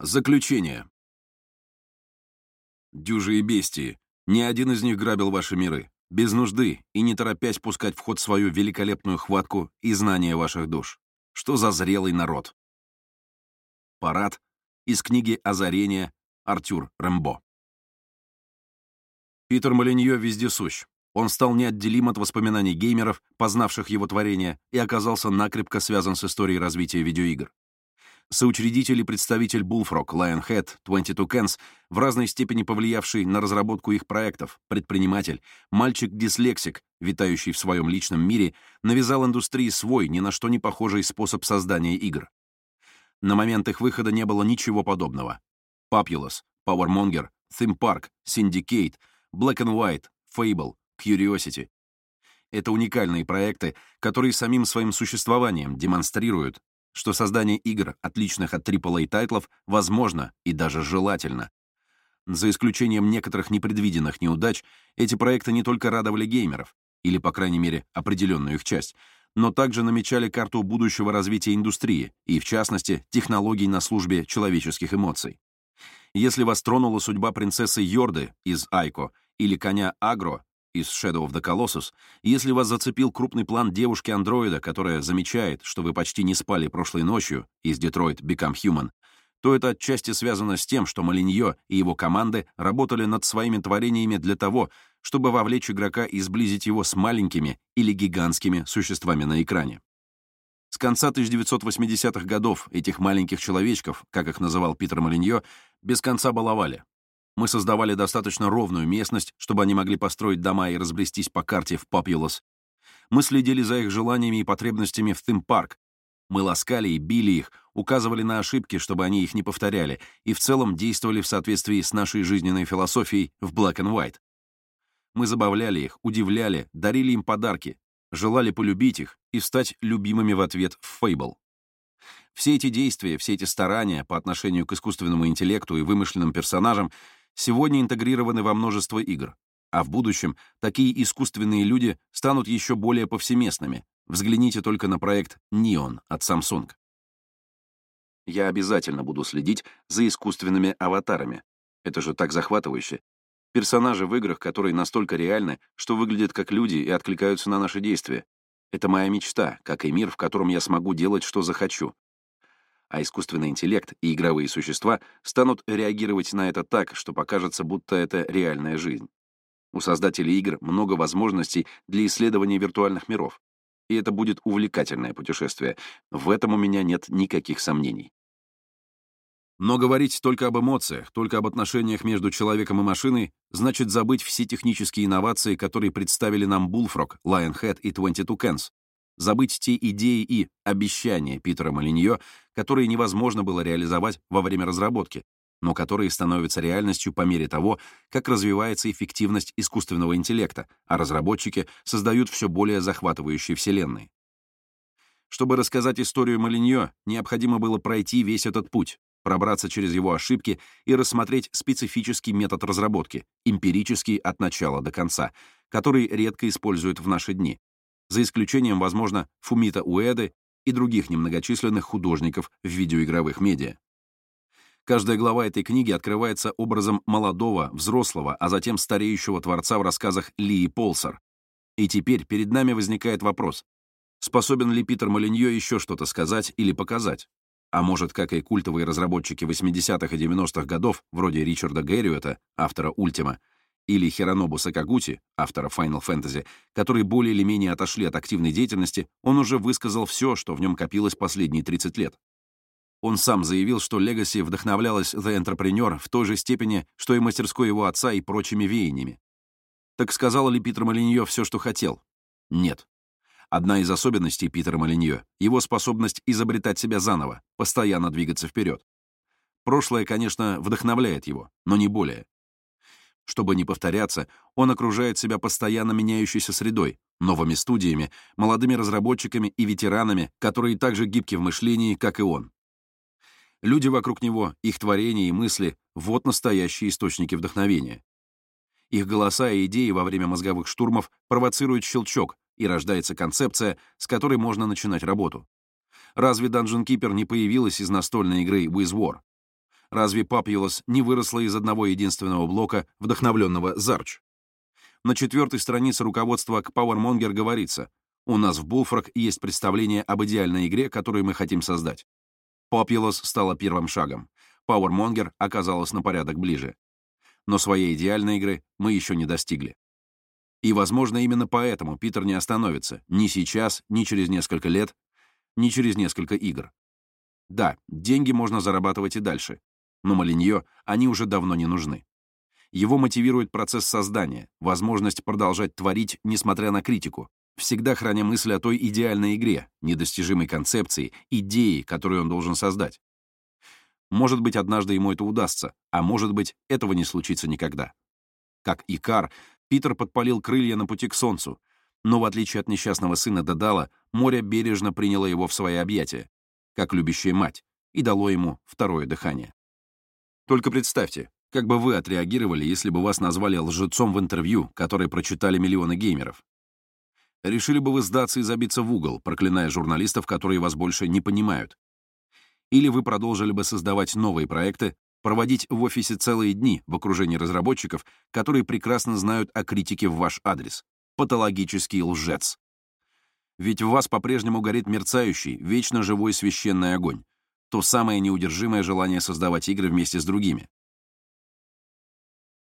Заключение. Дюжи и бестии. Ни один из них грабил ваши миры. Без нужды и не торопясь пускать в ход свою великолепную хватку и знания ваших душ. Что за зрелый народ. Парад из книги «Озарение» Артюр Рэмбо. Питер Молиньё вездесущ. Он стал неотделим от воспоминаний геймеров, познавших его творение, и оказался накрепко связан с историей развития видеоигр соучредитель и представитель Bullfrog, Lionhead, 22 Cans, в разной степени повлиявший на разработку их проектов, предприниматель, мальчик-дислексик, витающий в своем личном мире, навязал индустрии свой, ни на что не похожий способ создания игр. На момент их выхода не было ничего подобного. Populous, Powermonger, Theme Park, Syndicate, Black and White, Fable, Curiosity. Это уникальные проекты, которые самим своим существованием демонстрируют, что создание игр, отличных от AAA-тайтлов, возможно и даже желательно. За исключением некоторых непредвиденных неудач, эти проекты не только радовали геймеров, или, по крайней мере, определенную их часть, но также намечали карту будущего развития индустрии и, в частности, технологий на службе человеческих эмоций. Если вас тронула судьба принцессы Йорды из Айко или коня Агро из Shadow of the Colossus, если вас зацепил крупный план девушки-андроида, которая замечает, что вы почти не спали прошлой ночью из Detroit Become Human, то это отчасти связано с тем, что Малиньо и его команды работали над своими творениями для того, чтобы вовлечь игрока и сблизить его с маленькими или гигантскими существами на экране. С конца 1980-х годов этих маленьких человечков, как их называл Питер Малиньо, без конца баловали. Мы создавали достаточно ровную местность, чтобы они могли построить дома и разбрестись по карте в Популос. Мы следили за их желаниями и потребностями в Тим-парк. Мы ласкали и били их, указывали на ошибки, чтобы они их не повторяли, и в целом действовали в соответствии с нашей жизненной философией в Black and White. Мы забавляли их, удивляли, дарили им подарки, желали полюбить их и стать любимыми в ответ в Fable. Все эти действия, все эти старания по отношению к искусственному интеллекту и вымышленным персонажам сегодня интегрированы во множество игр, а в будущем такие искусственные люди станут еще более повсеместными. Взгляните только на проект Neon от Samsung. Я обязательно буду следить за искусственными аватарами. Это же так захватывающе. Персонажи в играх, которые настолько реальны, что выглядят как люди и откликаются на наши действия. Это моя мечта, как и мир, в котором я смогу делать, что захочу а искусственный интеллект и игровые существа станут реагировать на это так, что покажется, будто это реальная жизнь. У создателей игр много возможностей для исследования виртуальных миров. И это будет увлекательное путешествие. В этом у меня нет никаких сомнений. Но говорить только об эмоциях, только об отношениях между человеком и машиной, значит забыть все технические инновации, которые представили нам Bullfrog, Lionhead и 22 Cans, забыть те идеи и обещания Питера Малиньо, которые невозможно было реализовать во время разработки, но которые становятся реальностью по мере того, как развивается эффективность искусственного интеллекта, а разработчики создают все более захватывающие вселенные. Чтобы рассказать историю Малиньо, необходимо было пройти весь этот путь, пробраться через его ошибки и рассмотреть специфический метод разработки, эмпирический от начала до конца, который редко используют в наши дни, за исключением, возможно, Фумита Уэды и других немногочисленных художников в видеоигровых медиа. Каждая глава этой книги открывается образом молодого, взрослого, а затем стареющего творца в рассказах Ли и Полсар. И теперь перед нами возникает вопрос, способен ли Питер Молиньо еще что-то сказать или показать? А может, как и культовые разработчики 80-х и 90-х годов, вроде Ричарда Гэрриуэта, автора «Ультима», или Хиронобу Сакагути, автора Final Fantasy, которые более или менее отошли от активной деятельности, он уже высказал все, что в нем копилось последние 30 лет. Он сам заявил, что Legacy вдохновлялась The Entrepreneur в той же степени, что и мастерской его отца и прочими веяниями. Так сказал ли Питер Молиньо все, что хотел? Нет. Одна из особенностей Питера Молиньо — его способность изобретать себя заново, постоянно двигаться вперед. Прошлое, конечно, вдохновляет его, но не более. Чтобы не повторяться, он окружает себя постоянно меняющейся средой, новыми студиями, молодыми разработчиками и ветеранами, которые так же гибки в мышлении, как и он. Люди вокруг него, их творения и мысли — вот настоящие источники вдохновения. Их голоса и идеи во время мозговых штурмов провоцируют щелчок, и рождается концепция, с которой можно начинать работу. Разве Dungeon Keeper не появилась из настольной игры With War? Разве Papulous не выросла из одного единственного блока, вдохновленного Зарч? На четвертой странице руководства к PowerMonger говорится, у нас в Bullfrog есть представление об идеальной игре, которую мы хотим создать. Populous стала первым шагом. PowerMonger оказалась на порядок ближе. Но своей идеальной игры мы еще не достигли. И, возможно, именно поэтому Питер не остановится ни сейчас, ни через несколько лет, ни через несколько игр. Да, деньги можно зарабатывать и дальше, но Малиньо они уже давно не нужны. Его мотивирует процесс создания, возможность продолжать творить, несмотря на критику, всегда храня мысль о той идеальной игре, недостижимой концепции, идеи, которую он должен создать. Может быть, однажды ему это удастся, а может быть, этого не случится никогда. Как Икар, Питер подпалил крылья на пути к солнцу, но в отличие от несчастного сына Дадала, море бережно приняло его в свои объятия, как любящая мать, и дало ему второе дыхание. Только представьте, как бы вы отреагировали, если бы вас назвали лжецом в интервью, которое прочитали миллионы геймеров? Решили бы вы сдаться и забиться в угол, проклиная журналистов, которые вас больше не понимают? Или вы продолжили бы создавать новые проекты, проводить в офисе целые дни в окружении разработчиков, которые прекрасно знают о критике в ваш адрес? Патологический лжец. Ведь в вас по-прежнему горит мерцающий, вечно живой священный огонь. То самое неудержимое желание создавать игры вместе с другими.